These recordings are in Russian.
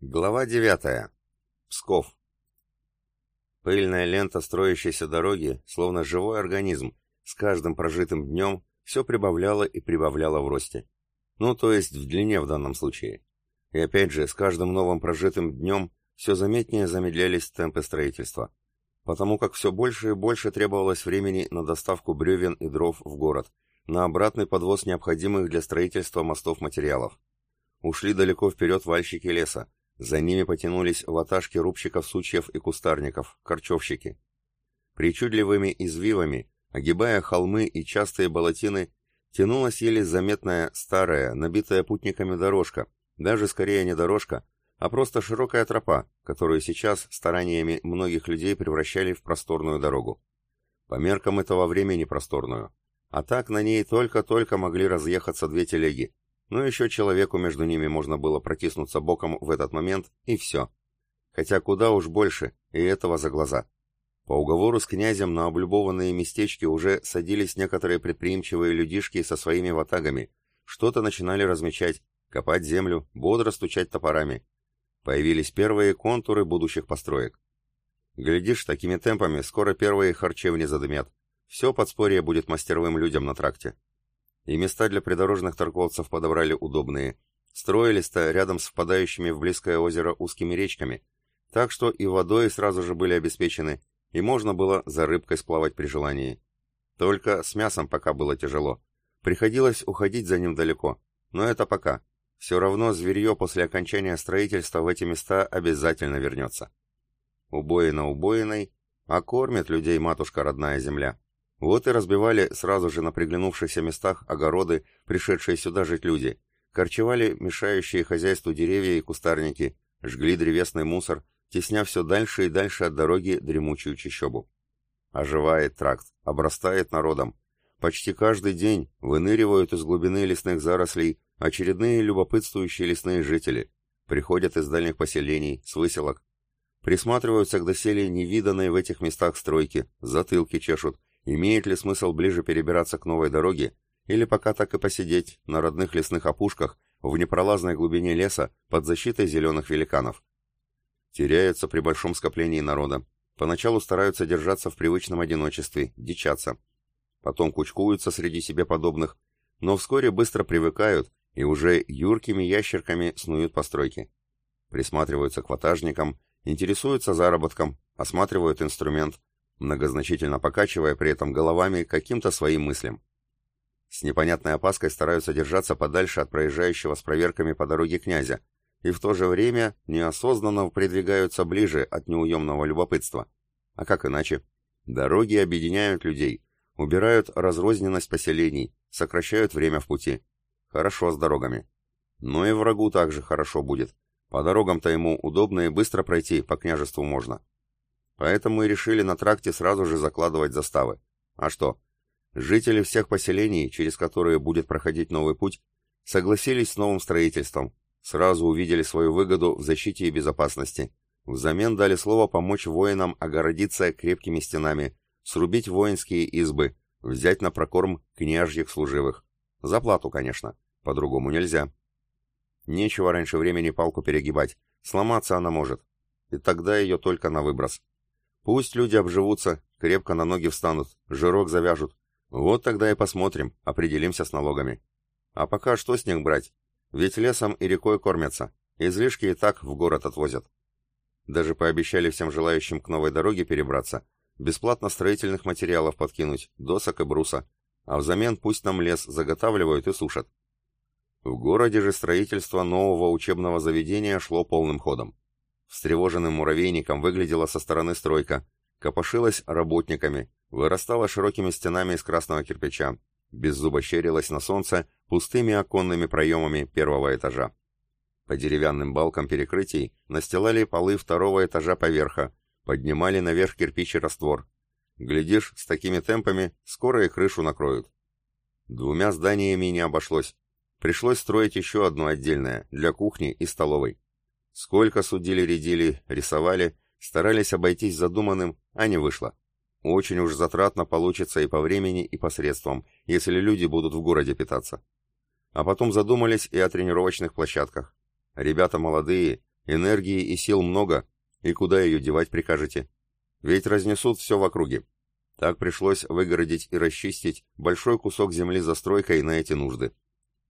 Глава 9. Псков. Пыльная лента строящейся дороги, словно живой организм, с каждым прожитым днем все прибавляла и прибавляла в росте. Ну, то есть в длине в данном случае. И опять же, с каждым новым прожитым днем все заметнее замедлялись темпы строительства. Потому как все больше и больше требовалось времени на доставку бревен и дров в город, на обратный подвоз необходимых для строительства мостов материалов. Ушли далеко вперед вальщики леса, за ними потянулись ваташки рубщиков сучьев и кустарников, корчевщики. Причудливыми извивами, огибая холмы и частые болотины, тянулась еле заметная старая, набитая путниками дорожка, даже скорее не дорожка, а просто широкая тропа, которую сейчас стараниями многих людей превращали в просторную дорогу. По меркам этого времени просторную. А так на ней только-только могли разъехаться две телеги, но еще человеку между ними можно было протиснуться боком в этот момент, и все. Хотя куда уж больше, и этого за глаза. По уговору с князем на облюбованные местечки уже садились некоторые предприимчивые людишки со своими ватагами, что-то начинали размечать, копать землю, бодро стучать топорами. Появились первые контуры будущих построек. Глядишь, такими темпами скоро первые харчевни задымят. Все подспорье будет мастеровым людям на тракте. И места для придорожных торговцев подобрали удобные. Строились-то рядом с впадающими в близкое озеро узкими речками, так что и водой сразу же были обеспечены, и можно было за рыбкой сплавать при желании. Только с мясом пока было тяжело. Приходилось уходить за ним далеко. Но это пока. Все равно зверье после окончания строительства в эти места обязательно вернется. Убоина убоиной, а кормит людей матушка родная земля. Вот и разбивали сразу же на приглянувшихся местах огороды, пришедшие сюда жить люди, корчевали мешающие хозяйству деревья и кустарники, жгли древесный мусор, тесня все дальше и дальше от дороги дремучую чащобу. Оживает тракт, обрастает народом. Почти каждый день выныривают из глубины лесных зарослей очередные любопытствующие лесные жители, приходят из дальних поселений, с выселок, присматриваются к доселе невиданной в этих местах стройки, затылки чешут, Имеет ли смысл ближе перебираться к новой дороге, или пока так и посидеть на родных лесных опушках в непролазной глубине леса под защитой зеленых великанов? Теряются при большом скоплении народа. Поначалу стараются держаться в привычном одиночестве, дичаться. Потом кучкуются среди себе подобных, но вскоре быстро привыкают и уже юркими ящерками снуют постройки. Присматриваются к ватажникам, интересуются заработком, осматривают инструмент, многозначительно покачивая при этом головами каким-то своим мыслям. С непонятной опаской стараются держаться подальше от проезжающего с проверками по дороге князя, и в то же время неосознанно придвигаются ближе от неуемного любопытства. А как иначе? Дороги объединяют людей, убирают разрозненность поселений, сокращают время в пути. Хорошо с дорогами. Но и врагу также хорошо будет. По дорогам-то ему удобно и быстро пройти, по княжеству можно. Поэтому и решили на тракте сразу же закладывать заставы. А что? Жители всех поселений, через которые будет проходить новый путь, согласились с новым строительством, сразу увидели свою выгоду в защите и безопасности. Взамен дали слово помочь воинам огородиться крепкими стенами, срубить воинские избы, взять на прокорм княжьих служивых. За плату, конечно. По-другому нельзя. Нечего раньше времени палку перегибать. Сломаться она может. И тогда ее только на выброс. Пусть люди обживутся, крепко на ноги встанут, жирок завяжут. Вот тогда и посмотрим, определимся с налогами. А пока что с них брать? Ведь лесом и рекой кормятся. Излишки и так в город отвозят. Даже пообещали всем желающим к новой дороге перебраться, бесплатно строительных материалов подкинуть, досок и бруса, а взамен пусть нам лес заготавливают и сушат. В городе же строительство нового учебного заведения шло полным ходом. Встревоженным муравейником выглядела со стороны стройка, копошилась работниками, вырастала широкими стенами из красного кирпича, беззубо щерилась на солнце пустыми оконными проемами первого этажа. По деревянным балкам перекрытий настилали полы второго этажа поверха, поднимали наверх кирпич раствор. Глядишь, с такими темпами скоро и крышу накроют. Двумя зданиями не обошлось. Пришлось строить еще одно отдельное, для кухни и столовой. Сколько судили-редили, рисовали, старались обойтись задуманным, а не вышло. Очень уж затратно получится и по времени, и по средствам, если люди будут в городе питаться. А потом задумались и о тренировочных площадках. Ребята молодые, энергии и сил много, и куда ее девать прикажете? Ведь разнесут все в округе. Так пришлось выгородить и расчистить большой кусок земли застройкой на эти нужды.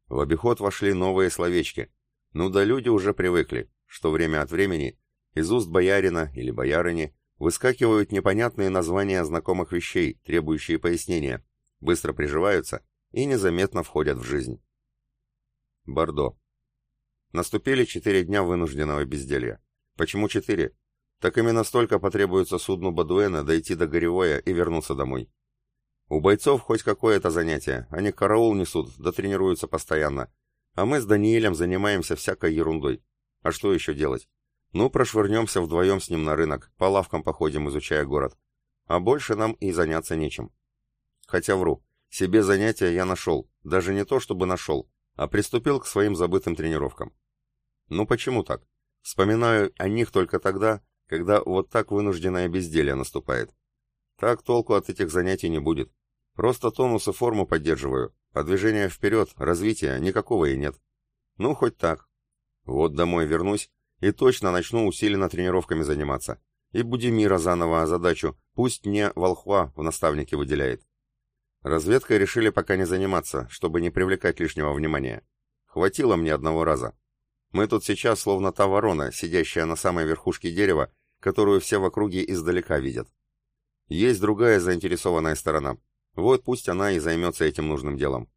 В обиход вошли новые словечки. Ну да люди уже привыкли, что время от времени из уст боярина или боярыни выскакивают непонятные названия знакомых вещей, требующие пояснения, быстро приживаются и незаметно входят в жизнь. Бордо. Наступили четыре дня вынужденного безделья. Почему четыре? Так именно столько потребуется судну Бадуэна дойти до Горевоя и вернуться домой. У бойцов хоть какое-то занятие, они караул несут, да тренируются постоянно. А мы с Даниэлем занимаемся всякой ерундой. А что еще делать? Ну, прошвырнемся вдвоем с ним на рынок, по лавкам походим, изучая город. А больше нам и заняться нечем. Хотя вру, себе занятия я нашел, даже не то чтобы нашел, а приступил к своим забытым тренировкам. Ну почему так? Вспоминаю о них только тогда, когда вот так вынужденное безделье наступает. Так толку от этих занятий не будет. Просто тонус и форму поддерживаю, а движения вперед, развития никакого и нет. Ну, хоть так. Вот домой вернусь, и точно начну усиленно тренировками заниматься. И Будимира заново задачу, пусть не волхва в наставнике выделяет. Разведкой решили пока не заниматься, чтобы не привлекать лишнего внимания. Хватило мне одного раза. Мы тут сейчас словно та ворона, сидящая на самой верхушке дерева, которую все в округе издалека видят. Есть другая заинтересованная сторона. Вот пусть она и займется этим нужным делом.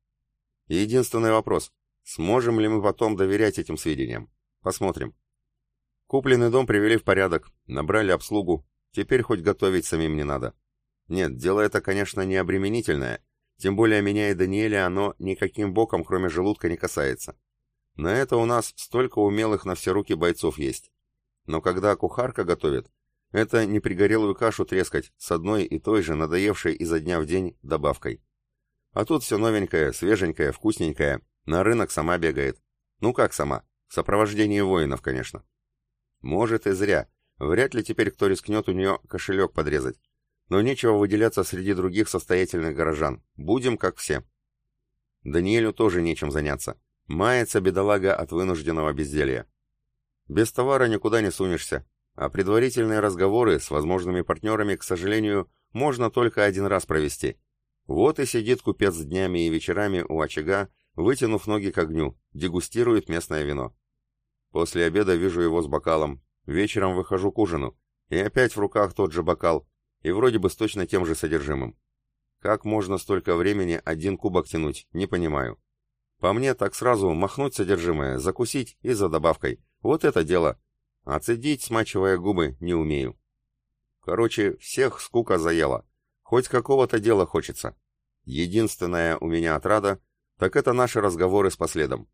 Единственный вопрос. Сможем ли мы потом доверять этим сведениям? Посмотрим. Купленный дом привели в порядок, набрали обслугу, теперь хоть готовить самим не надо. Нет, дело это, конечно, не обременительное, тем более меня и Даниэля оно никаким боком, кроме желудка, не касается. На это у нас столько умелых на все руки бойцов есть. Но когда кухарка готовит, это не пригорелую кашу трескать с одной и той же надоевшей изо дня в день добавкой. А тут все новенькое, свеженькое, вкусненькое, на рынок сама бегает. Ну как сама? В сопровождении воинов, конечно. Может и зря. Вряд ли теперь кто рискнет у нее кошелек подрезать. Но нечего выделяться среди других состоятельных горожан. Будем как все. Даниэлю тоже нечем заняться. Мается бедолага от вынужденного безделья. Без товара никуда не сунешься, а предварительные разговоры с возможными партнерами, к сожалению, можно только один раз провести. Вот и сидит купец днями и вечерами у очага, вытянув ноги к огню, дегустирует местное вино. После обеда вижу его с бокалом. Вечером выхожу к ужину. И опять в руках тот же бокал. И вроде бы с точно тем же содержимым. Как можно столько времени один кубок тянуть, не понимаю. По мне так сразу махнуть содержимое, закусить и за добавкой. Вот это дело. А цедить, смачивая губы, не умею. Короче, всех скука заела. Хоть какого-то дела хочется. Единственная у меня отрада, так это наши разговоры с последом.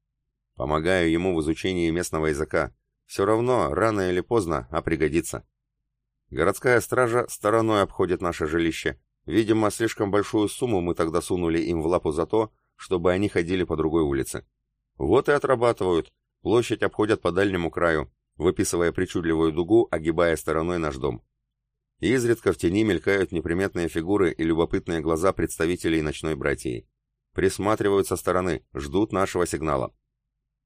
Помогаю ему в изучении местного языка. Все равно, рано или поздно, а пригодится. Городская стража стороной обходит наше жилище. Видимо, слишком большую сумму мы тогда сунули им в лапу за то, чтобы они ходили по другой улице. Вот и отрабатывают. Площадь обходят по дальнему краю, выписывая причудливую дугу, огибая стороной наш дом. Изредка в тени мелькают неприметные фигуры и любопытные глаза представителей ночной братьи. Присматривают со стороны, ждут нашего сигнала.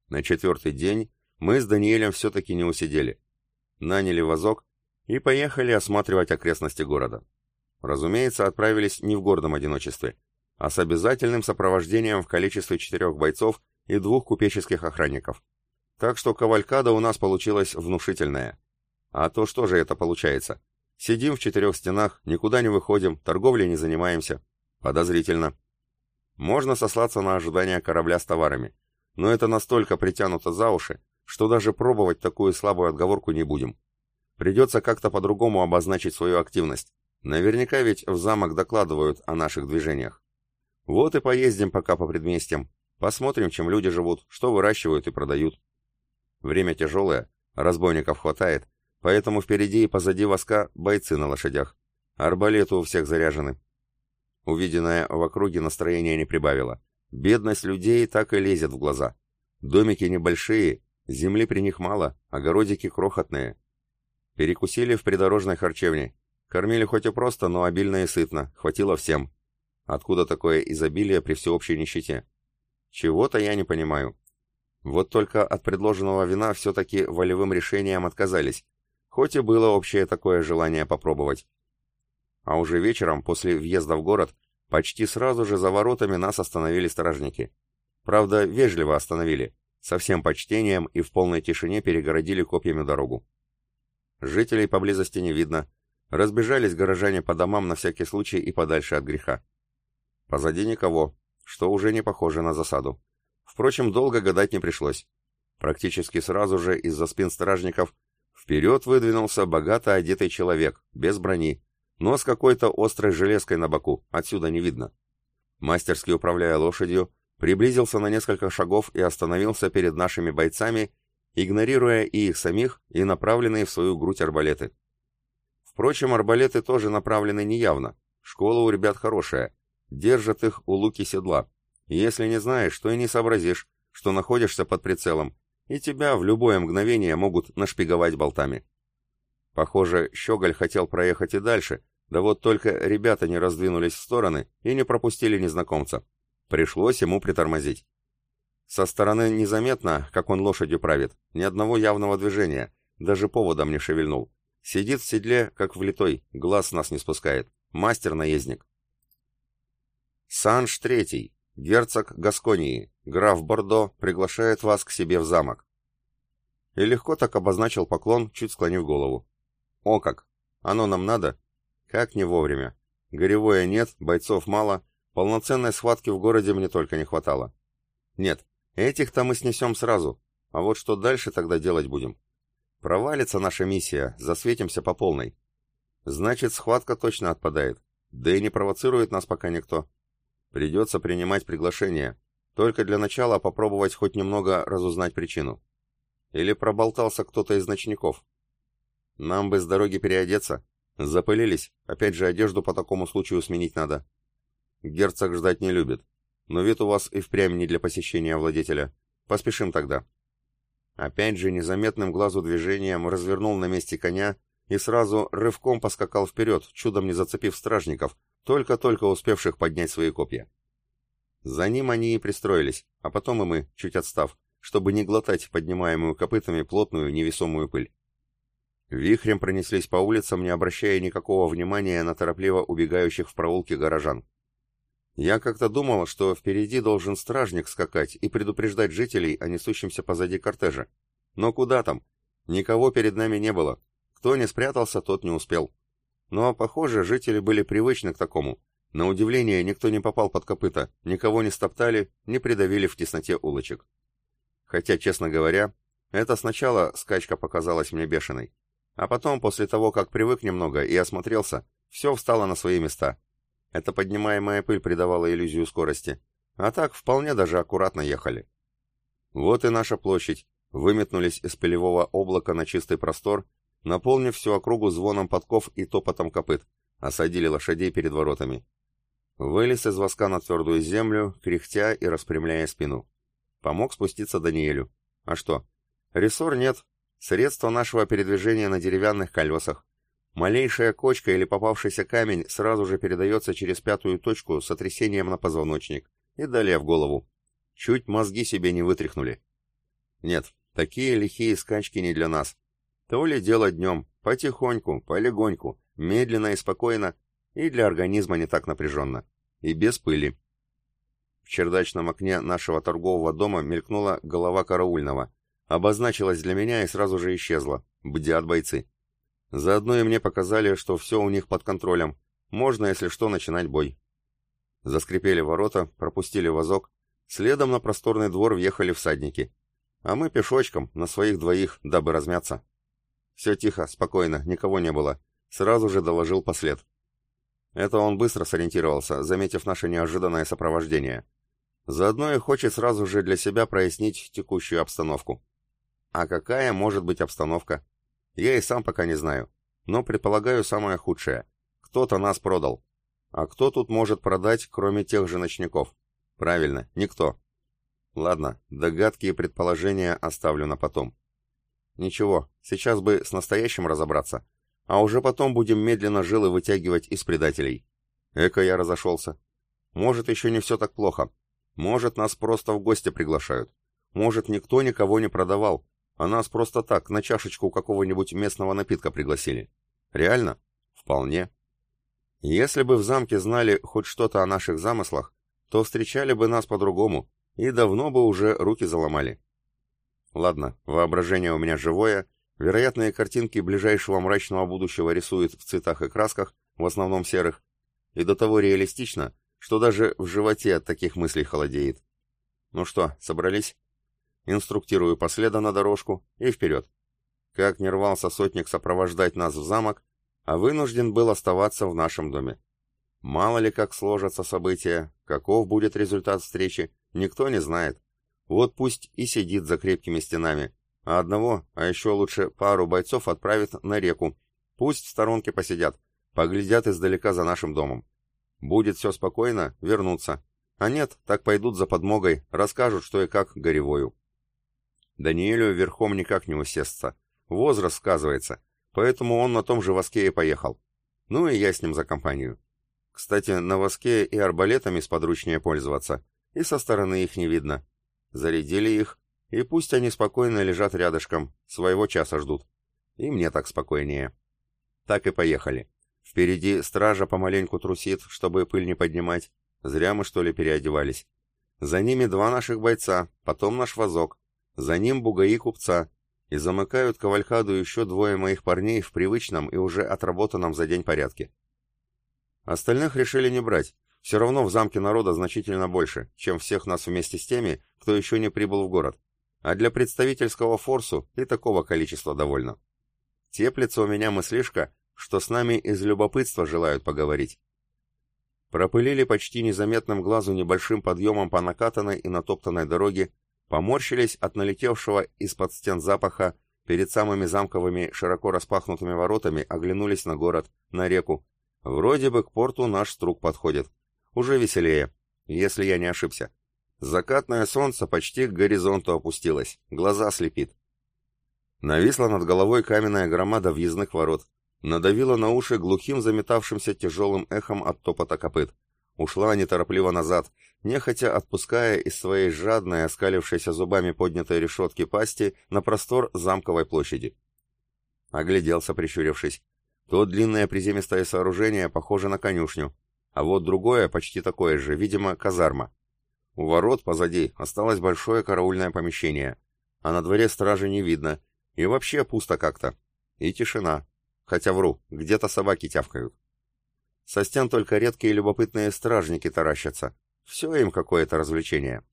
На четвертый день мы с Даниэлем все-таки не усидели. Наняли вазок и поехали осматривать окрестности города. Разумеется, отправились не в гордом одиночестве, а с обязательным сопровождением в количестве четырех бойцов и двух купеческих охранников. Так что кавалькада у нас получилась внушительная. А то что же это получается? Сидим в четырех стенах, никуда не выходим, торговлей не занимаемся. Подозрительно. Можно сослаться на ожидание корабля с товарами но это настолько притянуто за уши, что даже пробовать такую слабую отговорку не будем. Придется как-то по-другому обозначить свою активность. Наверняка ведь в замок докладывают о наших движениях. Вот и поездим пока по предместьям, посмотрим, чем люди живут, что выращивают и продают. Время тяжелое, разбойников хватает, поэтому впереди и позади воска бойцы на лошадях. Арбалеты у всех заряжены. Увиденное в округе настроение не прибавило. Бедность людей так и лезет в глаза. Домики небольшие, земли при них мало, огородики крохотные. Перекусили в придорожной харчевне. Кормили хоть и просто, но обильно и сытно, хватило всем. Откуда такое изобилие при всеобщей нищете? Чего-то я не понимаю. Вот только от предложенного вина все-таки волевым решением отказались, хоть и было общее такое желание попробовать. А уже вечером, после въезда в город, почти сразу же за воротами нас остановили стражники. Правда, вежливо остановили, со всем почтением и в полной тишине перегородили копьями дорогу. Жителей поблизости не видно, разбежались горожане по домам на всякий случай и подальше от греха. Позади никого, что уже не похоже на засаду. Впрочем, долго гадать не пришлось. Практически сразу же из-за спин стражников вперед выдвинулся богато одетый человек, без брони, но с какой-то острой железкой на боку, отсюда не видно. Мастерски управляя лошадью, приблизился на несколько шагов и остановился перед нашими бойцами, игнорируя и их самих, и направленные в свою грудь арбалеты. Впрочем, арбалеты тоже направлены неявно. Школа у ребят хорошая, держат их у луки седла. Если не знаешь, то и не сообразишь, что находишься под прицелом, и тебя в любое мгновение могут нашпиговать болтами. Похоже, Щеголь хотел проехать и дальше, да вот только ребята не раздвинулись в стороны и не пропустили незнакомца. Пришлось ему притормозить. Со стороны незаметно, как он лошадью правит, ни одного явного движения, даже поводом не шевельнул. Сидит в седле, как влитой, глаз нас не спускает. Мастер-наездник. Санж Третий, герцог Гасконии, граф Бордо, приглашает вас к себе в замок. И легко так обозначил поклон, чуть склонив голову. О как! Оно нам надо? Как не вовремя. Горевое нет, бойцов мало, полноценной схватки в городе мне только не хватало. Нет, этих-то мы снесем сразу, а вот что дальше тогда делать будем? Провалится наша миссия, засветимся по полной. Значит, схватка точно отпадает, да и не провоцирует нас пока никто. Придется принимать приглашение, только для начала попробовать хоть немного разузнать причину. Или проболтался кто-то из ночников. Нам бы с дороги переодеться. Запылились, опять же одежду по такому случаю сменить надо. Герцог ждать не любит. Но вид у вас и впрямь не для посещения владетеля. Поспешим тогда. Опять же незаметным глазу движением развернул на месте коня и сразу рывком поскакал вперед, чудом не зацепив стражников, только-только успевших поднять свои копья. За ним они и пристроились, а потом и мы, чуть отстав, чтобы не глотать поднимаемую копытами плотную невесомую пыль. Вихрем пронеслись по улицам, не обращая никакого внимания на торопливо убегающих в проулке горожан. Я как-то думал, что впереди должен стражник скакать и предупреждать жителей о несущемся позади кортежа. Но куда там? Никого перед нами не было. Кто не спрятался, тот не успел. Но, похоже, жители были привычны к такому. На удивление, никто не попал под копыта, никого не стоптали, не придавили в тесноте улочек. Хотя, честно говоря, это сначала скачка показалась мне бешеной. А потом, после того, как привык немного и осмотрелся, все встало на свои места. Эта поднимаемая пыль придавала иллюзию скорости. А так, вполне даже аккуратно ехали. Вот и наша площадь. Выметнулись из пылевого облака на чистый простор, наполнив всю округу звоном подков и топотом копыт, осадили лошадей перед воротами. Вылез из воска на твердую землю, кряхтя и распрямляя спину. Помог спуститься Даниэлю. А что? Рессор нет, Средство нашего передвижения на деревянных колесах. Малейшая кочка или попавшийся камень сразу же передается через пятую точку с сотрясением на позвоночник и далее в голову. Чуть мозги себе не вытряхнули. Нет, такие лихие скачки не для нас. То ли дело днем, потихоньку, полегоньку, медленно и спокойно, и для организма не так напряженно. И без пыли. В чердачном окне нашего торгового дома мелькнула голова караульного, обозначилась для меня и сразу же исчезла. Бдят бойцы. Заодно и мне показали, что все у них под контролем. Можно, если что, начинать бой. Заскрипели ворота, пропустили вазок. Следом на просторный двор въехали всадники. А мы пешочком, на своих двоих, дабы размяться. Все тихо, спокойно, никого не было. Сразу же доложил послед. Это он быстро сориентировался, заметив наше неожиданное сопровождение. Заодно и хочет сразу же для себя прояснить текущую обстановку. А какая может быть обстановка? Я и сам пока не знаю. Но предполагаю самое худшее. Кто-то нас продал. А кто тут может продать, кроме тех же ночников? Правильно, никто. Ладно, догадки и предположения оставлю на потом. Ничего, сейчас бы с настоящим разобраться, а уже потом будем медленно жилы вытягивать из предателей. Эко я разошелся. Может, еще не все так плохо. Может, нас просто в гости приглашают. Может, никто никого не продавал, а нас просто так, на чашечку какого-нибудь местного напитка пригласили. Реально? Вполне. Если бы в замке знали хоть что-то о наших замыслах, то встречали бы нас по-другому и давно бы уже руки заломали. Ладно, воображение у меня живое, вероятные картинки ближайшего мрачного будущего рисует в цветах и красках, в основном серых, и до того реалистично, что даже в животе от таких мыслей холодеет. Ну что, собрались? Инструктирую последа на дорожку и вперед. Как не рвался сотник сопровождать нас в замок, а вынужден был оставаться в нашем доме. Мало ли как сложатся события, каков будет результат встречи, никто не знает. Вот пусть и сидит за крепкими стенами, а одного, а еще лучше пару бойцов отправит на реку. Пусть в сторонке посидят, поглядят издалека за нашим домом. Будет все спокойно, вернутся. А нет, так пойдут за подмогой, расскажут, что и как горевою. Даниэлю верхом никак не усесться. Возраст сказывается, поэтому он на том же воске и поехал. Ну и я с ним за компанию. Кстати, на воске и арбалетами сподручнее пользоваться, и со стороны их не видно. Зарядили их, и пусть они спокойно лежат рядышком, своего часа ждут. И мне так спокойнее. Так и поехали. Впереди стража помаленьку трусит, чтобы пыль не поднимать. Зря мы, что ли, переодевались. За ними два наших бойца, потом наш вазок. За ним бугаи купца, и замыкают кавалькаду еще двое моих парней в привычном и уже отработанном за день порядке. Остальных решили не брать, все равно в замке народа значительно больше, чем всех нас вместе с теми, кто еще не прибыл в город, а для представительского форсу и такого количества довольно. Теплится у меня мыслишка, что с нами из любопытства желают поговорить. Пропылили почти незаметным глазу небольшим подъемом по накатанной и натоптанной дороге поморщились от налетевшего из-под стен запаха, перед самыми замковыми широко распахнутыми воротами оглянулись на город, на реку. Вроде бы к порту наш струк подходит. Уже веселее, если я не ошибся. Закатное солнце почти к горизонту опустилось, глаза слепит. Нависла над головой каменная громада въездных ворот, надавила на уши глухим заметавшимся тяжелым эхом от топота копыт. Ушла неторопливо назад, нехотя отпуская из своей жадной, оскалившейся зубами поднятой решетки пасти на простор замковой площади. Огляделся, прищурившись. То длинное приземистое сооружение похоже на конюшню, а вот другое, почти такое же, видимо, казарма. У ворот позади осталось большое караульное помещение, а на дворе стражи не видно, и вообще пусто как-то. И тишина. Хотя вру, где-то собаки тявкают. Со стен только редкие любопытные стражники таращатся. Все им какое-то развлечение.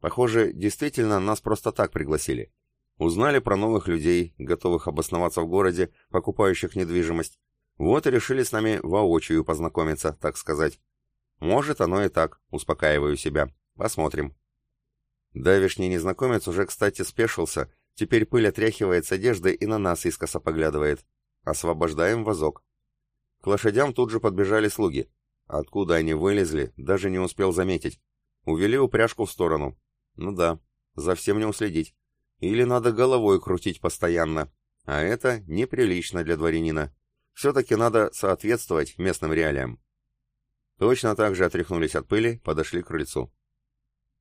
Похоже, действительно нас просто так пригласили. Узнали про новых людей, готовых обосноваться в городе, покупающих недвижимость. Вот и решили с нами воочию познакомиться, так сказать. Может, оно и так, успокаиваю себя. Посмотрим. Давишний незнакомец уже, кстати, спешился, теперь пыль отряхивает с одежды и на нас искоса поглядывает. Освобождаем вазок. К лошадям тут же подбежали слуги. Откуда они вылезли, даже не успел заметить. Увели упряжку в сторону. Ну да, за всем не уследить. Или надо головой крутить постоянно. А это неприлично для дворянина. Все-таки надо соответствовать местным реалиям. Точно так же отряхнулись от пыли, подошли к крыльцу.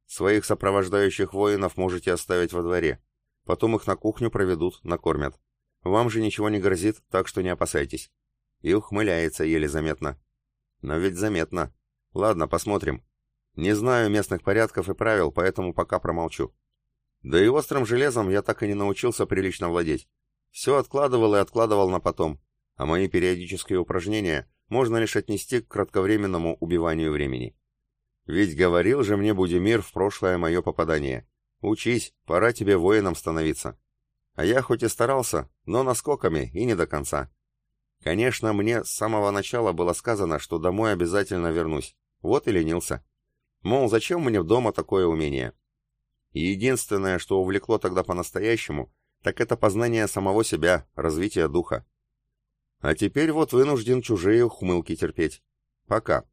Своих сопровождающих воинов можете оставить во дворе. Потом их на кухню проведут, накормят. Вам же ничего не грозит, так что не опасайтесь и ухмыляется еле заметно. Но ведь заметно. Ладно, посмотрим. Не знаю местных порядков и правил, поэтому пока промолчу. Да и острым железом я так и не научился прилично владеть. Все откладывал и откладывал на потом, а мои периодические упражнения можно лишь отнести к кратковременному убиванию времени. Ведь говорил же мне Будимир в прошлое мое попадание. Учись, пора тебе воином становиться. А я хоть и старался, но наскоками и не до конца. Конечно, мне с самого начала было сказано, что домой обязательно вернусь. Вот и ленился. Мол, зачем мне дома такое умение? И единственное, что увлекло тогда по-настоящему, так это познание самого себя, развитие духа. А теперь вот вынужден чужие ухмылки терпеть. Пока.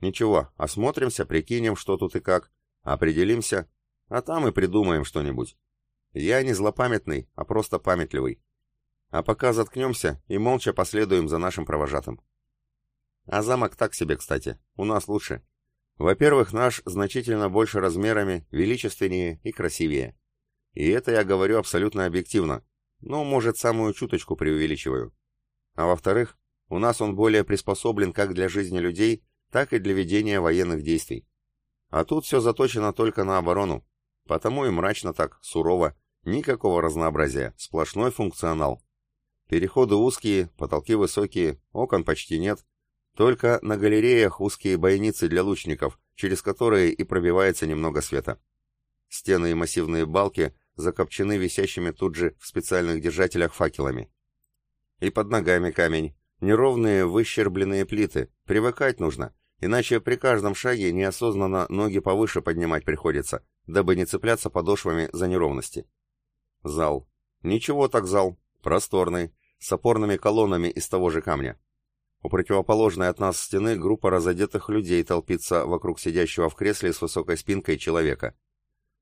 Ничего, осмотримся, прикинем, что тут и как, определимся, а там и придумаем что-нибудь. Я не злопамятный, а просто памятливый. А пока заткнемся и молча последуем за нашим провожатым. А замок так себе, кстати. У нас лучше. Во-первых, наш значительно больше размерами, величественнее и красивее. И это я говорю абсолютно объективно. Ну, может, самую чуточку преувеличиваю. А во-вторых, у нас он более приспособлен как для жизни людей, так и для ведения военных действий. А тут все заточено только на оборону. Потому и мрачно так, сурово. Никакого разнообразия, сплошной функционал. Переходы узкие, потолки высокие, окон почти нет. Только на галереях узкие бойницы для лучников, через которые и пробивается немного света. Стены и массивные балки закопчены висящими тут же в специальных держателях факелами. И под ногами камень. Неровные выщербленные плиты. Привыкать нужно. Иначе при каждом шаге неосознанно ноги повыше поднимать приходится, дабы не цепляться подошвами за неровности. Зал. Ничего так зал. Просторный, с опорными колоннами из того же камня. У противоположной от нас стены группа разодетых людей толпится вокруг сидящего в кресле с высокой спинкой человека.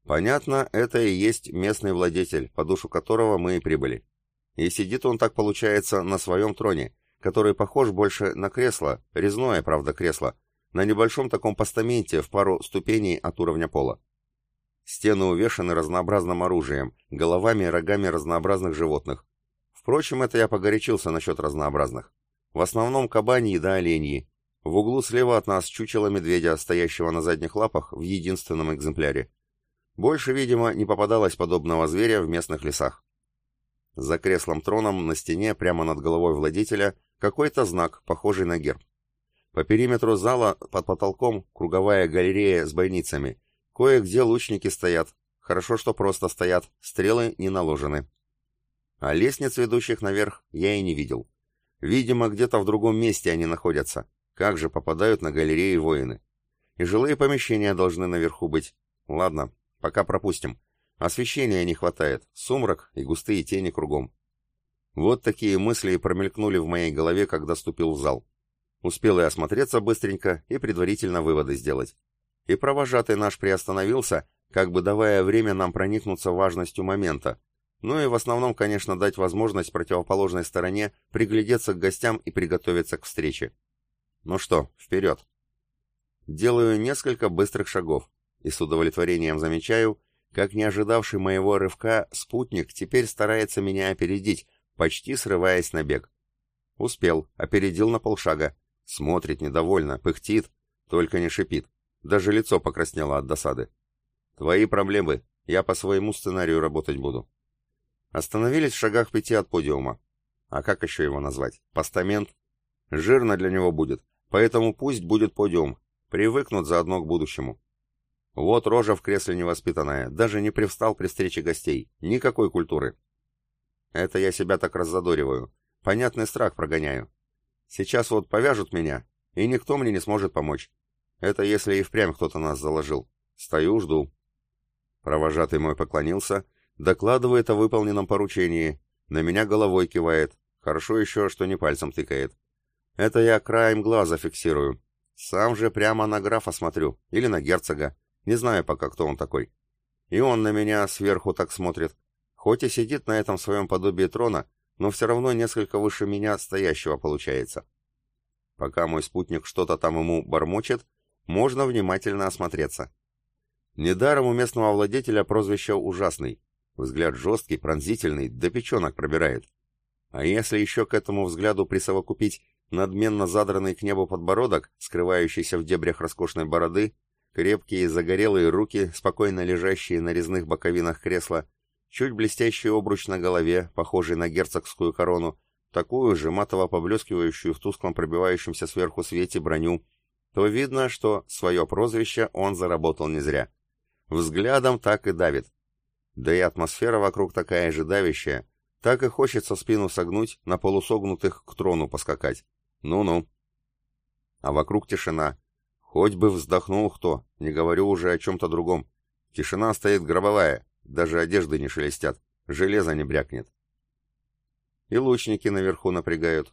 Понятно, это и есть местный владетель, по душу которого мы и прибыли. И сидит он так, получается, на своем троне, который похож больше на кресло, резное, правда, кресло, на небольшом таком постаменте в пару ступеней от уровня пола. Стены увешаны разнообразным оружием, головами и рогами разнообразных животных. Впрочем, это я погорячился насчет разнообразных. В основном кабаньи да оленьи. В углу слева от нас чучело медведя, стоящего на задних лапах в единственном экземпляре. Больше, видимо, не попадалось подобного зверя в местных лесах. За креслом-троном на стене прямо над головой владетеля какой-то знак, похожий на герб. По периметру зала под потолком круговая галерея с бойницами. Кое-где лучники стоят. Хорошо, что просто стоят, стрелы не наложены. А лестниц, ведущих наверх, я и не видел. Видимо, где-то в другом месте они находятся. Как же попадают на галереи воины? И жилые помещения должны наверху быть. Ладно, пока пропустим. Освещения не хватает, сумрак и густые тени кругом. Вот такие мысли и промелькнули в моей голове, когда ступил в зал. Успел и осмотреться быстренько, и предварительно выводы сделать. И провожатый наш приостановился, как бы давая время нам проникнуться важностью момента. Ну и в основном, конечно, дать возможность противоположной стороне приглядеться к гостям и приготовиться к встрече. Ну что, вперед. Делаю несколько быстрых шагов, и с удовлетворением замечаю, как не ожидавший моего рывка спутник теперь старается меня опередить, почти срываясь на бег. Успел, опередил на полшага, Смотрит недовольно, пыхтит, только не шипит. Даже лицо покраснело от досады. Твои проблемы, я по своему сценарию работать буду. Остановились в шагах пяти от подиума. А как еще его назвать? Постамент? Жирно для него будет, поэтому пусть будет подиум. Привыкнут заодно к будущему. Вот рожа в кресле невоспитанная, даже не привстал при встрече гостей. Никакой культуры. Это я себя так раззадориваю. Понятный страх прогоняю. Сейчас вот повяжут меня, и никто мне не сможет помочь. Это если и впрямь кто-то нас заложил. Стою, жду. Провожатый мой поклонился, докладывает о выполненном поручении, на меня головой кивает. Хорошо еще, что не пальцем тыкает. Это я краем глаза фиксирую. Сам же прямо на графа смотрю, или на герцога. Не знаю пока, кто он такой. И он на меня сверху так смотрит. Хоть и сидит на этом своем подобии трона, но все равно несколько выше меня стоящего получается. Пока мой спутник что-то там ему бормочет, можно внимательно осмотреться. Недаром у местного владетеля прозвище «Ужасный». Взгляд жесткий, пронзительный, до печенок пробирает. А если еще к этому взгляду присовокупить надменно задранный к небу подбородок, скрывающийся в дебрях роскошной бороды, крепкие загорелые руки, спокойно лежащие на резных боковинах кресла, Чуть блестящий обруч на голове, похожий на герцогскую корону, такую же матово поблескивающую в тусклом пробивающемся сверху свете броню, то видно, что свое прозвище он заработал не зря. Взглядом так и давит. Да и атмосфера вокруг такая же давящая, так и хочется спину согнуть, на полусогнутых к трону поскакать. Ну-ну. А вокруг тишина. Хоть бы вздохнул кто, не говорю уже о чем-то другом. Тишина стоит гробовая, даже одежды не шелестят, железо не брякнет. И лучники наверху напрягают.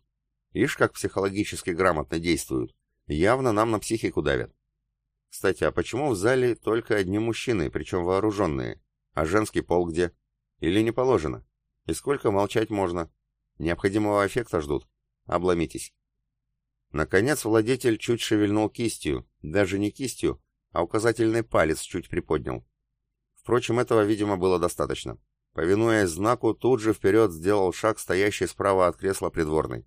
Ишь, как психологически грамотно действуют. Явно нам на психику давят. Кстати, а почему в зале только одни мужчины, причем вооруженные? А женский пол где? Или не положено? И сколько молчать можно? Необходимого эффекта ждут. Обломитесь. Наконец владетель чуть шевельнул кистью, даже не кистью, а указательный палец чуть приподнял. Впрочем, этого, видимо, было достаточно. Повинуясь знаку, тут же вперед сделал шаг стоящий справа от кресла придворный.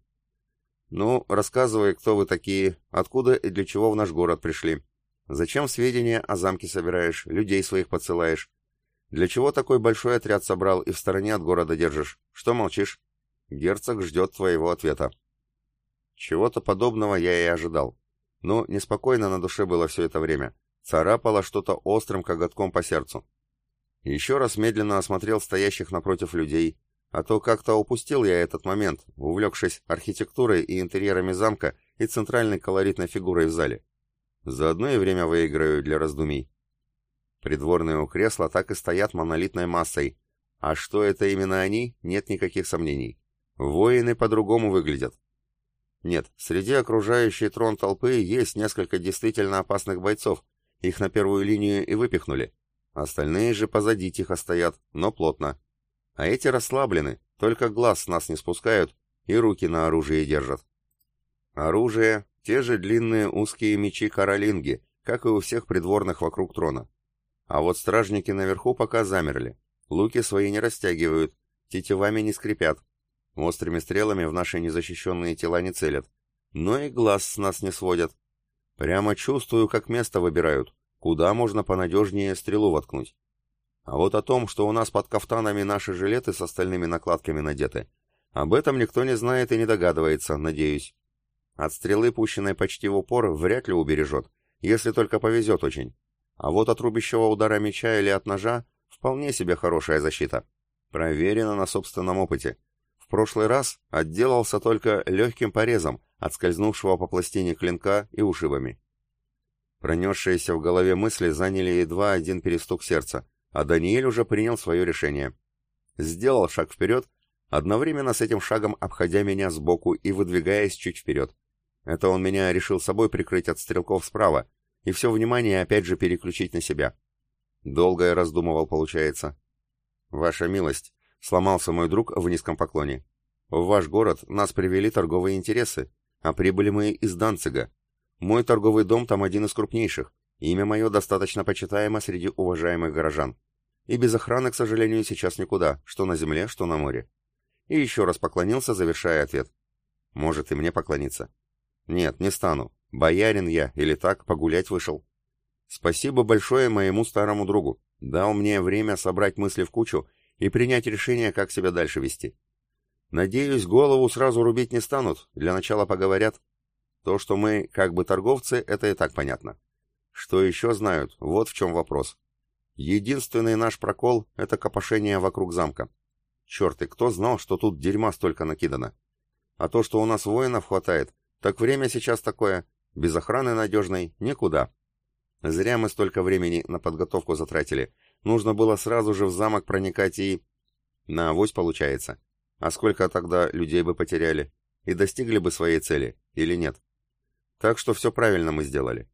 «Ну, рассказывай, кто вы такие, откуда и для чего в наш город пришли. Зачем сведения о замке собираешь, людей своих подсылаешь? Для чего такой большой отряд собрал и в стороне от города держишь? Что молчишь? Герцог ждет твоего ответа». Чего-то подобного я и ожидал. Но неспокойно на душе было все это время. Царапало что-то острым коготком по сердцу. Еще раз медленно осмотрел стоящих напротив людей, а то как-то упустил я этот момент, увлекшись архитектурой и интерьерами замка и центральной колоритной фигурой в зале. Заодно и время выиграю для раздумий. Придворные у кресла так и стоят монолитной массой. А что это именно они, нет никаких сомнений. Воины по-другому выглядят. Нет, среди окружающей трон толпы есть несколько действительно опасных бойцов. Их на первую линию и выпихнули. Остальные же позади тихо стоят, но плотно. А эти расслаблены, только глаз с нас не спускают и руки на оружие держат. Оружие — те же длинные узкие мечи каролинги, как и у всех придворных вокруг трона. А вот стражники наверху пока замерли. Луки свои не растягивают, тетивами не скрипят. Острыми стрелами в наши незащищенные тела не целят. Но и глаз с нас не сводят. Прямо чувствую, как место выбирают, куда можно понадежнее стрелу воткнуть. А вот о том, что у нас под кафтанами наши жилеты с остальными накладками надеты, об этом никто не знает и не догадывается, надеюсь. От стрелы, пущенной почти в упор, вряд ли убережет, если только повезет очень. А вот от рубящего удара меча или от ножа вполне себе хорошая защита. Проверено на собственном опыте. В прошлый раз отделался только легким порезом от скользнувшего по пластине клинка и ушибами. Пронесшиеся в голове мысли заняли едва один перестук сердца, а Даниэль уже принял свое решение. Сделал шаг вперед, одновременно с этим шагом обходя меня сбоку и выдвигаясь чуть вперед. Это он меня решил собой прикрыть от стрелков справа, и все внимание опять же переключить на себя. Долго я раздумывал, получается. «Ваша милость», — сломался мой друг в низком поклоне. «В ваш город нас привели торговые интересы, а прибыли мы из Данцига. Мой торговый дом там один из крупнейших. Имя мое достаточно почитаемо среди уважаемых горожан. И без охраны, к сожалению, сейчас никуда, что на земле, что на море. И еще раз поклонился, завершая ответ. Может и мне поклониться. Нет, не стану. Боярин я, или так, погулять вышел. Спасибо большое моему старому другу. Дал мне время собрать мысли в кучу и принять решение, как себя дальше вести. Надеюсь, голову сразу рубить не станут, для начала поговорят. То, что мы как бы торговцы, это и так понятно. Что еще знают, вот в чем вопрос. Единственный наш прокол — это копошение вокруг замка. Черт, и кто знал, что тут дерьма столько накидано? А то, что у нас воинов хватает, так время сейчас такое, без охраны надежной, никуда. Зря мы столько времени на подготовку затратили. Нужно было сразу же в замок проникать и... На авось получается. А сколько тогда людей бы потеряли? И достигли бы своей цели, или нет? Так что все правильно мы сделали.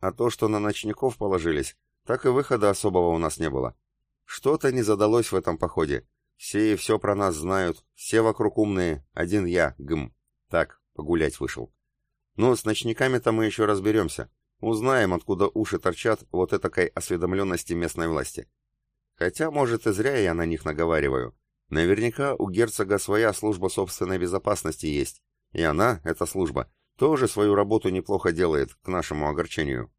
А то, что на ночников положились, так и выхода особого у нас не было. Что-то не задалось в этом походе. Все и все про нас знают, все вокруг умные, один я, гм. Так, погулять вышел. Ну, с ночниками-то мы еще разберемся. Узнаем, откуда уши торчат вот этакой осведомленности местной власти. Хотя, может, и зря я на них наговариваю. Наверняка у герцога своя служба собственной безопасности есть. И она, эта служба, тоже свою работу неплохо делает, к нашему огорчению.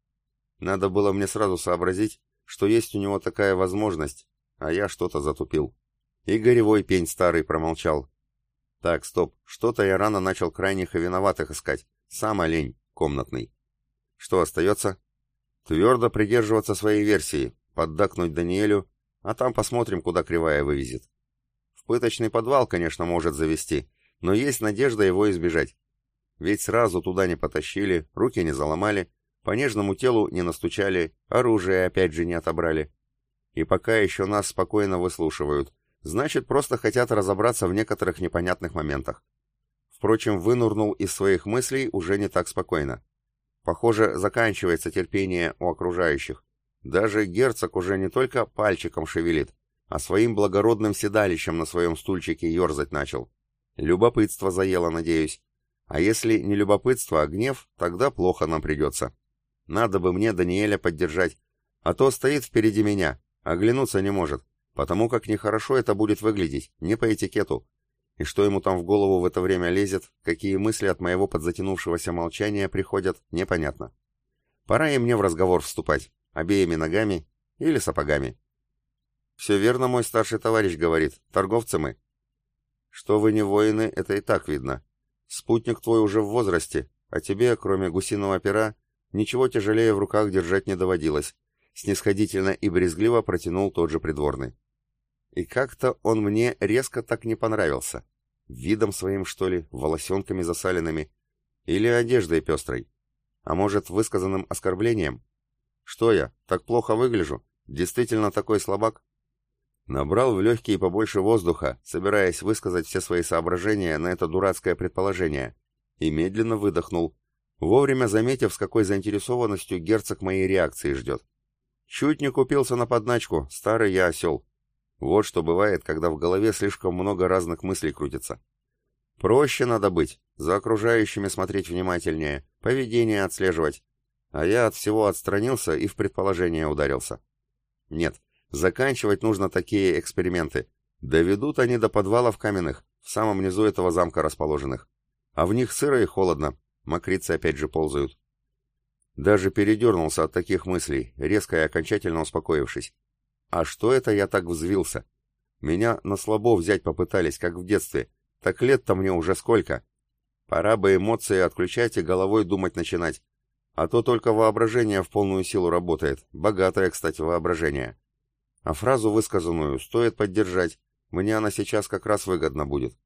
Надо было мне сразу сообразить, что есть у него такая возможность, а я что-то затупил. И горевой пень старый промолчал. Так, стоп, что-то я рано начал крайних и виноватых искать. Сам олень, комнатный. Что остается? Твердо придерживаться своей версии, поддакнуть Даниэлю, а там посмотрим, куда кривая вывезет. В пыточный подвал, конечно, может завести, но есть надежда его избежать. Ведь сразу туда не потащили, руки не заломали, по нежному телу не настучали, оружие опять же не отобрали. И пока еще нас спокойно выслушивают, значит, просто хотят разобраться в некоторых непонятных моментах. Впрочем, вынурнул из своих мыслей уже не так спокойно. Похоже, заканчивается терпение у окружающих. Даже герцог уже не только пальчиком шевелит, а своим благородным седалищем на своем стульчике ерзать начал. Любопытство заело, надеюсь. А если не любопытство, а гнев, тогда плохо нам придется. Надо бы мне Даниэля поддержать, а то стоит впереди меня, оглянуться не может, потому как нехорошо это будет выглядеть, не по этикету. И что ему там в голову в это время лезет, какие мысли от моего подзатянувшегося молчания приходят, непонятно. Пора и мне в разговор вступать, обеими ногами или сапогами. «Все верно, мой старший товарищ говорит, торговцы мы». «Что вы не воины, это и так видно. Спутник твой уже в возрасте, а тебе, кроме гусиного пера, ничего тяжелее в руках держать не доводилось», снисходительно и брезгливо протянул тот же придворный. И как-то он мне резко так не понравился. Видом своим, что ли, волосенками засаленными, или одеждой пестрой. А может, высказанным оскорблением? Что я, так плохо выгляжу? Действительно такой слабак? Набрал в легкие побольше воздуха, собираясь высказать все свои соображения на это дурацкое предположение, и медленно выдохнул, вовремя заметив, с какой заинтересованностью герцог моей реакции ждет. Чуть не купился на подначку, старый я осел. Вот что бывает, когда в голове слишком много разных мыслей крутится. Проще надо быть, за окружающими смотреть внимательнее, поведение отслеживать. А я от всего отстранился и в предположение ударился. Нет, заканчивать нужно такие эксперименты. Доведут они до подвалов каменных, в самом низу этого замка расположенных. А в них сыро и холодно, мокрицы опять же ползают. Даже передернулся от таких мыслей, резко и окончательно успокоившись. А что это я так взвился? Меня на слабо взять попытались, как в детстве. Так лет-то мне уже сколько? Пора бы эмоции отключать и головой думать начинать. А то только воображение в полную силу работает. Богатое, кстати, воображение. А фразу высказанную стоит поддержать. Мне она сейчас как раз выгодна будет.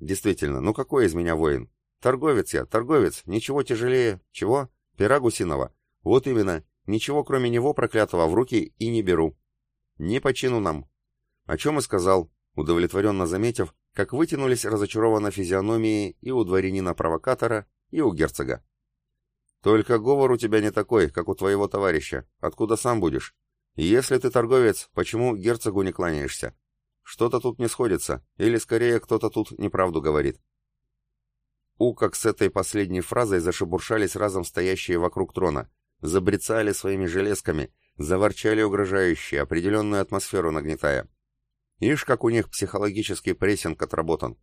Действительно, ну какой из меня воин? Торговец я, торговец, ничего тяжелее. Чего? Пера гусиного. Вот именно, ничего кроме него проклятого в руки и не беру. Не по чину нам. О чем и сказал, удовлетворенно заметив, как вытянулись разочарованно физиономии и у дворянина-провокатора, и у герцога. Только говор у тебя не такой, как у твоего товарища. Откуда сам будешь? Если ты торговец, почему герцогу не кланяешься? Что-то тут не сходится, или скорее кто-то тут неправду говорит. У как с этой последней фразой зашебуршались разом стоящие вокруг трона, забрецали своими железками, заворчали угрожающие, определенную атмосферу нагнетая. Ишь, как у них психологический прессинг отработан.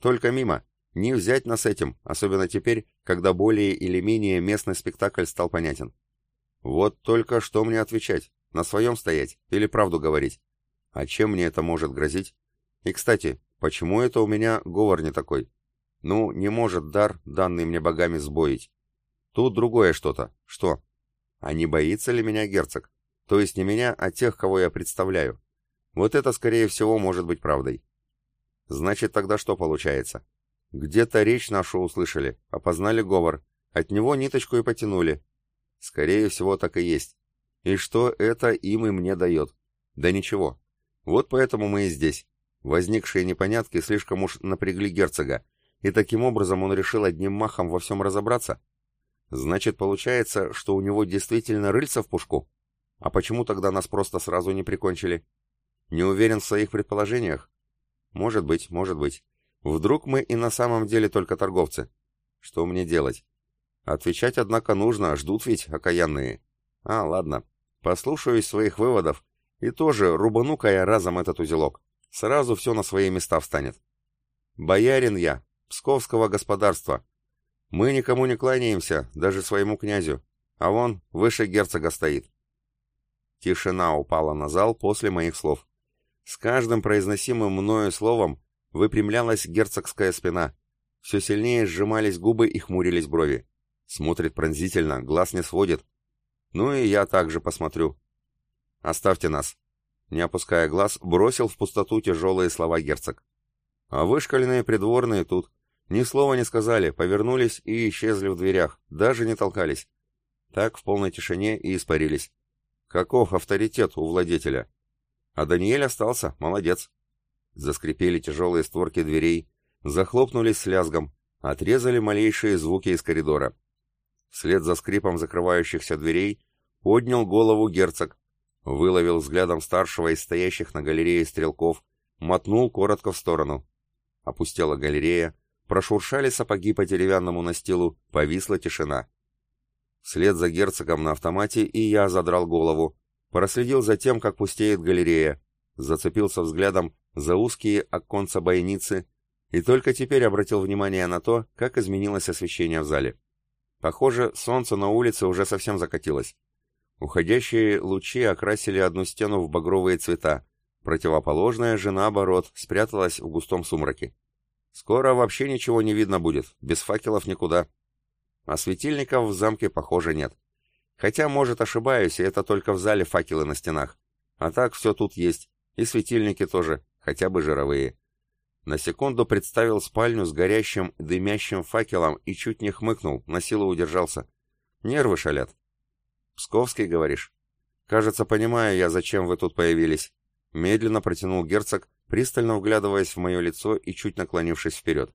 Только мимо, не взять нас этим, особенно теперь, когда более или менее местный спектакль стал понятен. Вот только что мне отвечать? На своем стоять или правду говорить? А чем мне это может грозить? И, кстати, почему это у меня говор не такой? Ну, не может дар, данный мне богами, сбоить. Тут другое что-то. Что? А не боится ли меня герцог? То есть не меня, а тех, кого я представляю. Вот это, скорее всего, может быть правдой. Значит, тогда что получается? Где-то речь нашу услышали, опознали говор, от него ниточку и потянули. Скорее всего, так и есть. И что это им и мне дает? Да ничего. Вот поэтому мы и здесь. Возникшие непонятки слишком уж напрягли герцога, и таким образом он решил одним махом во всем разобраться? Значит, получается, что у него действительно рыльца в пушку? А почему тогда нас просто сразу не прикончили? Не уверен в своих предположениях? Может быть, может быть. Вдруг мы и на самом деле только торговцы. Что мне делать? Отвечать, однако, нужно, ждут ведь окаянные. А, ладно. Послушаюсь своих выводов и тоже рубану-ка я разом этот узелок. Сразу все на свои места встанет. Боярин я, псковского господарства. Мы никому не кланяемся, даже своему князю, а он выше герцога стоит. Тишина упала на зал после моих слов. С каждым произносимым мною словом Выпрямлялась герцогская спина. Все сильнее сжимались губы и хмурились брови. Смотрит пронзительно, глаз не сводит. Ну и я также посмотрю. Оставьте нас. Не опуская глаз, бросил в пустоту тяжелые слова герцог. А вышкаленные придворные тут. Ни слова не сказали, повернулись и исчезли в дверях, даже не толкались. Так в полной тишине и испарились. Каков авторитет у владетеля? А Даниэль остался, молодец. Заскрипели тяжелые створки дверей, захлопнулись с лязгом, отрезали малейшие звуки из коридора. Вслед за скрипом закрывающихся дверей поднял голову герцог. Выловил взглядом старшего из стоящих на галерее стрелков, мотнул коротко в сторону. Опустела галерея, прошуршали сапоги по деревянному настилу, повисла тишина. Вслед за герцогом на автомате и я задрал голову, проследил за тем, как пустеет галерея, зацепился взглядом за узкие оконца бойницы и только теперь обратил внимание на то, как изменилось освещение в зале. Похоже, солнце на улице уже совсем закатилось. Уходящие лучи окрасили одну стену в багровые цвета, противоположная же, наоборот, спряталась в густом сумраке. Скоро вообще ничего не видно будет, без факелов никуда. А светильников в замке, похоже, нет. Хотя, может, ошибаюсь, и это только в зале факелы на стенах. А так все тут есть, и светильники тоже, хотя бы жировые. На секунду представил спальню с горящим, дымящим факелом и чуть не хмыкнул, на силу удержался. Нервы шалят. «Псковский, говоришь?» «Кажется, понимаю я, зачем вы тут появились». Медленно протянул герцог, пристально вглядываясь в мое лицо и чуть наклонившись вперед.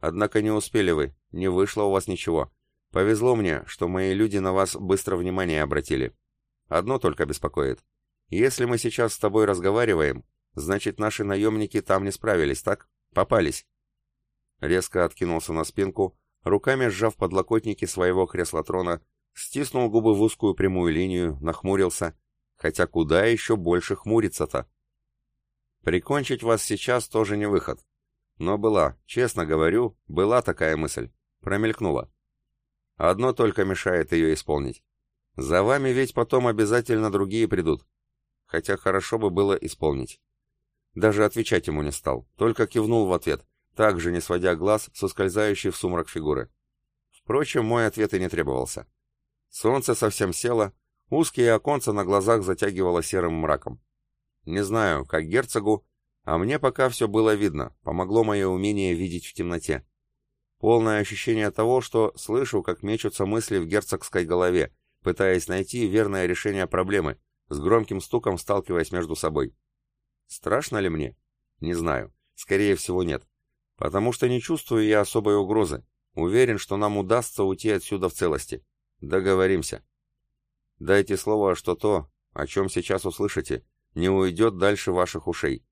«Однако не успели вы, не вышло у вас ничего. Повезло мне, что мои люди на вас быстро внимание обратили. Одно только беспокоит. Если мы сейчас с тобой разговариваем, значит, наши наемники там не справились, так? Попались. Резко откинулся на спинку, руками сжав подлокотники своего кресла-трона, стиснул губы в узкую прямую линию, нахмурился. Хотя куда еще больше хмуриться-то? Прикончить вас сейчас тоже не выход. Но была, честно говорю, была такая мысль. Промелькнула. Одно только мешает ее исполнить. За вами ведь потом обязательно другие придут хотя хорошо бы было исполнить. Даже отвечать ему не стал, только кивнул в ответ, также не сводя глаз со скользающей в сумрак фигуры. Впрочем, мой ответ и не требовался. Солнце совсем село, узкие оконца на глазах затягивало серым мраком. Не знаю, как герцогу, а мне пока все было видно, помогло мое умение видеть в темноте. Полное ощущение того, что слышу, как мечутся мысли в герцогской голове, пытаясь найти верное решение проблемы, с громким стуком сталкиваясь между собой. Страшно ли мне? Не знаю. Скорее всего, нет. Потому что не чувствую я особой угрозы. Уверен, что нам удастся уйти отсюда в целости. Договоримся. Дайте слово, что то, о чем сейчас услышите, не уйдет дальше ваших ушей.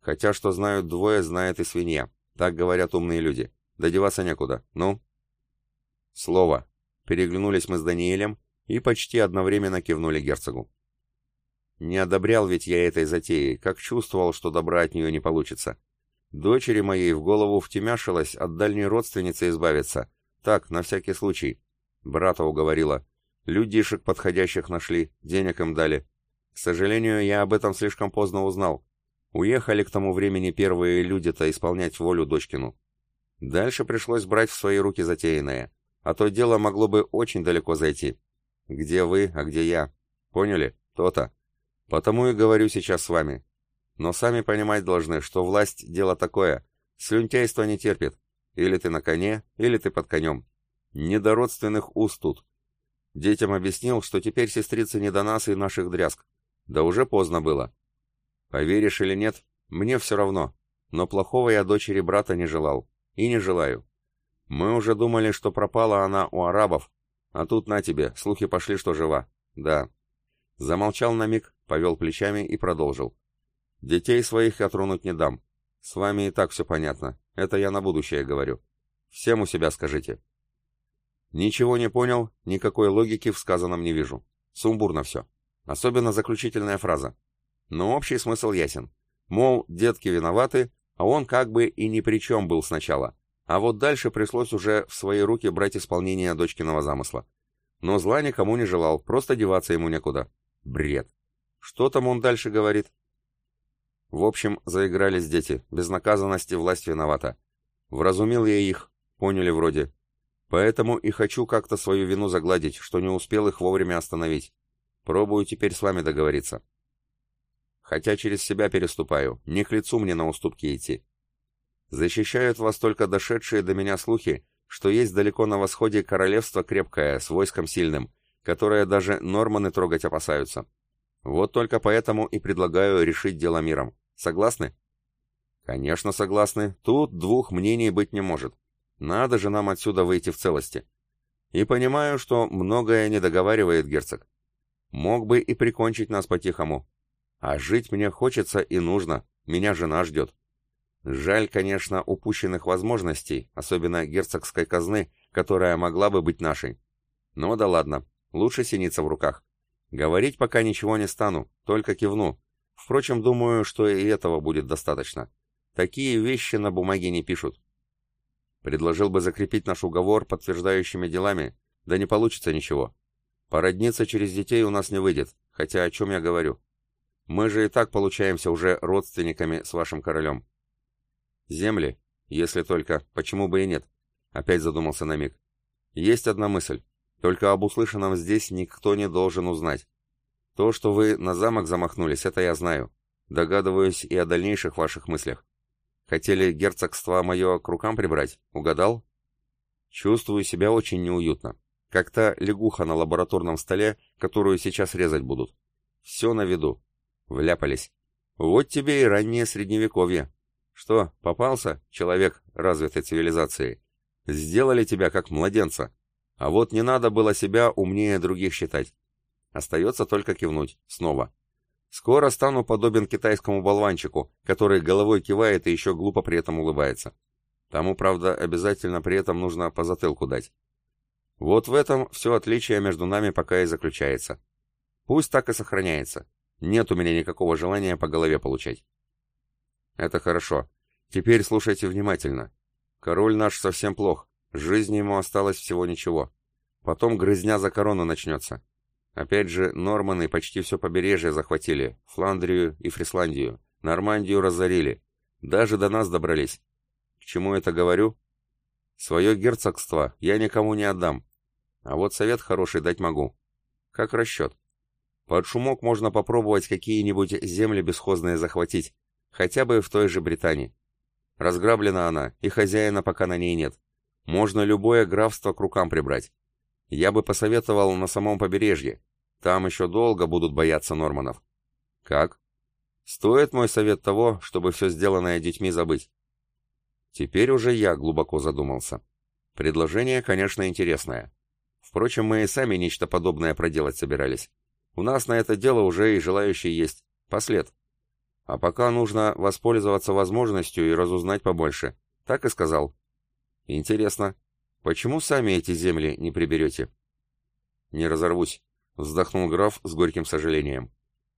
Хотя, что знают двое, знает и свинья. Так говорят умные люди. Додеваться некуда. Ну? Слово. Переглянулись мы с Даниэлем и почти одновременно кивнули герцогу. Не одобрял ведь я этой затеи, как чувствовал, что добра от нее не получится. Дочери моей в голову втемяшилась от дальней родственницы избавиться. Так, на всякий случай. Брата уговорила. Людишек подходящих нашли, денег им дали. К сожалению, я об этом слишком поздно узнал. Уехали к тому времени первые люди-то исполнять волю дочкину. Дальше пришлось брать в свои руки затеянное. А то дело могло бы очень далеко зайти. Где вы, а где я? Поняли? То-то. Потому и говорю сейчас с вами. Но сами понимать должны, что власть — дело такое. Слюнтяйство не терпит. Или ты на коне, или ты под конем. Не до уст тут. Детям объяснил, что теперь сестрицы не до нас и наших дрязг. Да уже поздно было. Поверишь или нет, мне все равно. Но плохого я дочери брата не желал. И не желаю. Мы уже думали, что пропала она у арабов. А тут на тебе, слухи пошли, что жива. Да. Замолчал на миг, повел плечами и продолжил. «Детей своих я тронуть не дам. С вами и так все понятно. Это я на будущее говорю. Всем у себя скажите». Ничего не понял, никакой логики в сказанном не вижу. Сумбурно все. Особенно заключительная фраза. Но общий смысл ясен. Мол, детки виноваты, а он как бы и ни при чем был сначала. А вот дальше пришлось уже в свои руки брать исполнение дочкиного замысла. Но зла никому не желал, просто деваться ему некуда. Бред. Что там он дальше говорит? В общем, заигрались дети. Безнаказанности власть виновата. Вразумил я их, поняли вроде. Поэтому и хочу как-то свою вину загладить, что не успел их вовремя остановить. Пробую теперь с вами договориться. Хотя через себя переступаю, не к лицу мне на уступки идти. Защищают вас только дошедшие до меня слухи, что есть далеко на восходе королевство крепкое, с войском сильным, которое даже норманы трогать опасаются. Вот только поэтому и предлагаю решить дело миром. Согласны? Конечно, согласны. Тут двух мнений быть не может. Надо же нам отсюда выйти в целости. И понимаю, что многое не договаривает герцог. Мог бы и прикончить нас по-тихому. А жить мне хочется и нужно, меня жена ждет. Жаль, конечно, упущенных возможностей, особенно герцогской казны, которая могла бы быть нашей. Но да ладно, лучше синица в руках. Говорить пока ничего не стану, только кивну. Впрочем, думаю, что и этого будет достаточно. Такие вещи на бумаге не пишут. Предложил бы закрепить наш уговор подтверждающими делами, да не получится ничего. Породниться через детей у нас не выйдет, хотя о чем я говорю. Мы же и так получаемся уже родственниками с вашим королем. Земли, если только, почему бы и нет? Опять задумался на миг. Есть одна мысль. Только об услышанном здесь никто не должен узнать. То, что вы на замок замахнулись, это я знаю. Догадываюсь и о дальнейших ваших мыслях. Хотели герцогство мое к рукам прибрать? Угадал? Чувствую себя очень неуютно. Как та лягуха на лабораторном столе, которую сейчас резать будут. Все на виду. Вляпались. Вот тебе и раннее средневековье. Что, попался, человек развитой цивилизации? Сделали тебя как младенца. А вот не надо было себя умнее других считать. Остается только кивнуть. Снова. Скоро стану подобен китайскому болванчику, который головой кивает и еще глупо при этом улыбается. Тому, правда, обязательно при этом нужно по затылку дать. Вот в этом все отличие между нами пока и заключается. Пусть так и сохраняется. Нет у меня никакого желания по голове получать. Это хорошо. Теперь слушайте внимательно. Король наш совсем плох. Жизни ему осталось всего ничего. Потом грызня за корону начнется. Опять же, норманы почти все побережье захватили, Фландрию и Фрисландию, Нормандию разорили. Даже до нас добрались. К чему это говорю? Свое герцогство я никому не отдам. А вот совет хороший дать могу. Как расчет. Под шумок можно попробовать какие-нибудь земли бесхозные захватить, Хотя бы в той же Британии. Разграблена она, и хозяина пока на ней нет. Можно любое графство к рукам прибрать. Я бы посоветовал на самом побережье. Там еще долго будут бояться норманов. Как? Стоит мой совет того, чтобы все сделанное детьми забыть. Теперь уже я глубоко задумался. Предложение, конечно, интересное. Впрочем, мы и сами нечто подобное проделать собирались. У нас на это дело уже и желающие есть. Послед. А пока нужно воспользоваться возможностью и разузнать побольше. Так и сказал. Интересно, почему сами эти земли не приберете? Не разорвусь, вздохнул граф с горьким сожалением.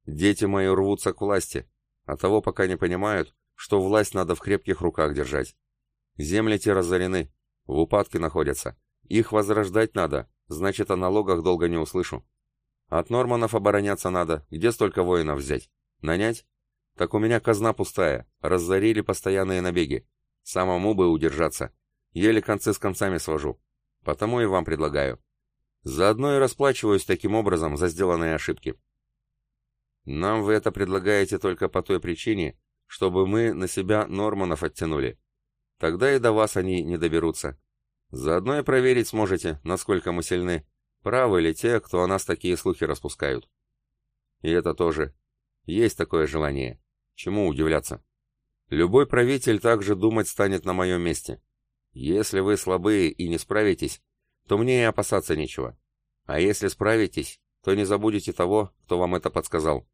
Дети мои рвутся к власти, а того пока не понимают, что власть надо в крепких руках держать. Земли те разорены, в упадке находятся. Их возрождать надо, значит, о налогах долго не услышу. От норманов обороняться надо, где столько воинов взять? Нанять? Так у меня казна пустая, разорили постоянные набеги. Самому бы удержаться. Еле концы с концами свожу. Потому и вам предлагаю. Заодно и расплачиваюсь таким образом за сделанные ошибки. Нам вы это предлагаете только по той причине, чтобы мы на себя Норманов оттянули. Тогда и до вас они не доберутся. Заодно и проверить сможете, насколько мы сильны. Правы ли те, кто о нас такие слухи распускают. И это тоже. Есть такое желание. Чему удивляться? Любой правитель также думать станет на моем месте. Если вы слабые и не справитесь, то мне и опасаться нечего. А если справитесь, то не забудете того, кто вам это подсказал.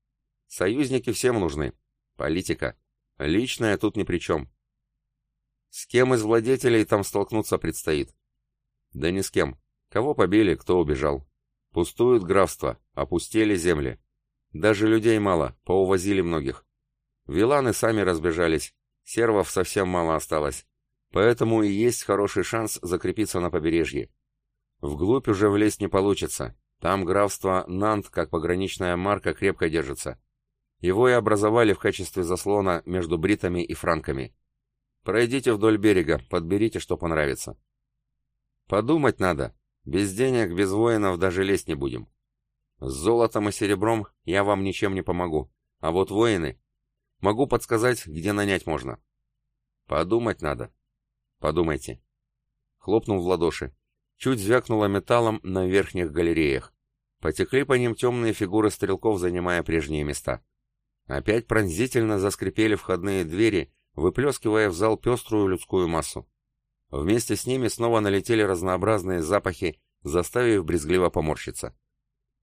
Союзники всем нужны. Политика. Личная тут ни при чем. С кем из владетелей там столкнуться предстоит? Да ни с кем. Кого побили, кто убежал. Пустуют графства, опустели земли. Даже людей мало, поувозили многих. Виланы сами разбежались, сервов совсем мало осталось. Поэтому и есть хороший шанс закрепиться на побережье. Вглубь уже влезть не получится. Там графство Нант, как пограничная марка, крепко держится. Его и образовали в качестве заслона между бритами и франками. Пройдите вдоль берега, подберите, что понравится. Подумать надо. Без денег, без воинов даже лезть не будем. С золотом и серебром я вам ничем не помогу. А вот воины Могу подсказать, где нанять можно. Подумать надо. Подумайте. Хлопнул в ладоши. Чуть звякнуло металлом на верхних галереях. Потекли по ним темные фигуры стрелков, занимая прежние места. Опять пронзительно заскрипели входные двери, выплескивая в зал пеструю людскую массу. Вместе с ними снова налетели разнообразные запахи, заставив брезгливо поморщиться.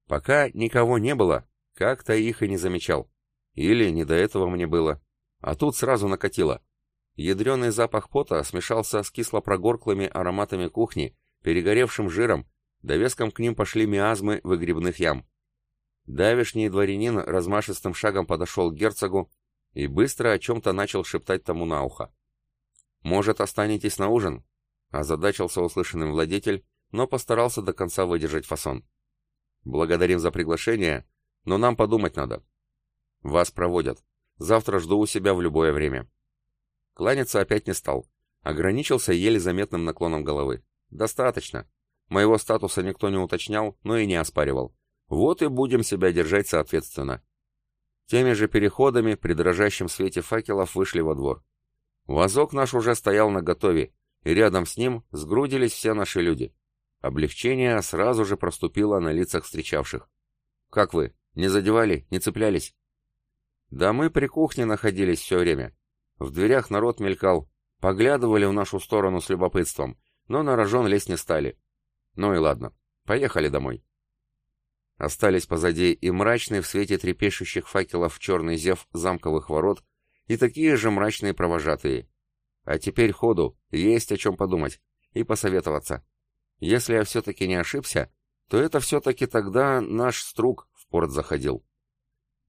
Пока никого не было, как-то их и не замечал. Или не до этого мне было. А тут сразу накатило. Ядреный запах пота смешался с кислопрогорклыми ароматами кухни, перегоревшим жиром, довеском к ним пошли миазмы выгребных ям. Давишний дворянин размашистым шагом подошел к герцогу и быстро о чем-то начал шептать тому на ухо. «Может, останетесь на ужин?» — озадачился услышанным владетель, но постарался до конца выдержать фасон. «Благодарим за приглашение, но нам подумать надо. Вас проводят. Завтра жду у себя в любое время». Кланяться опять не стал. Ограничился еле заметным наклоном головы. «Достаточно. Моего статуса никто не уточнял, но и не оспаривал. Вот и будем себя держать соответственно». Теми же переходами при дрожащем свете факелов вышли во двор. Вазок наш уже стоял наготове, и рядом с ним сгрудились все наши люди. Облегчение сразу же проступило на лицах встречавших. «Как вы? Не задевали? Не цеплялись?» «Да мы при кухне находились все время. В дверях народ мелькал, поглядывали в нашу сторону с любопытством, но на рожон лезть не стали. Ну и ладно, поехали домой». Остались позади и мрачный в свете трепещущих факелов черный зев замковых ворот, и такие же мрачные провожатые. А теперь ходу, есть о чем подумать и посоветоваться. Если я все-таки не ошибся, то это все-таки тогда наш струк в порт заходил.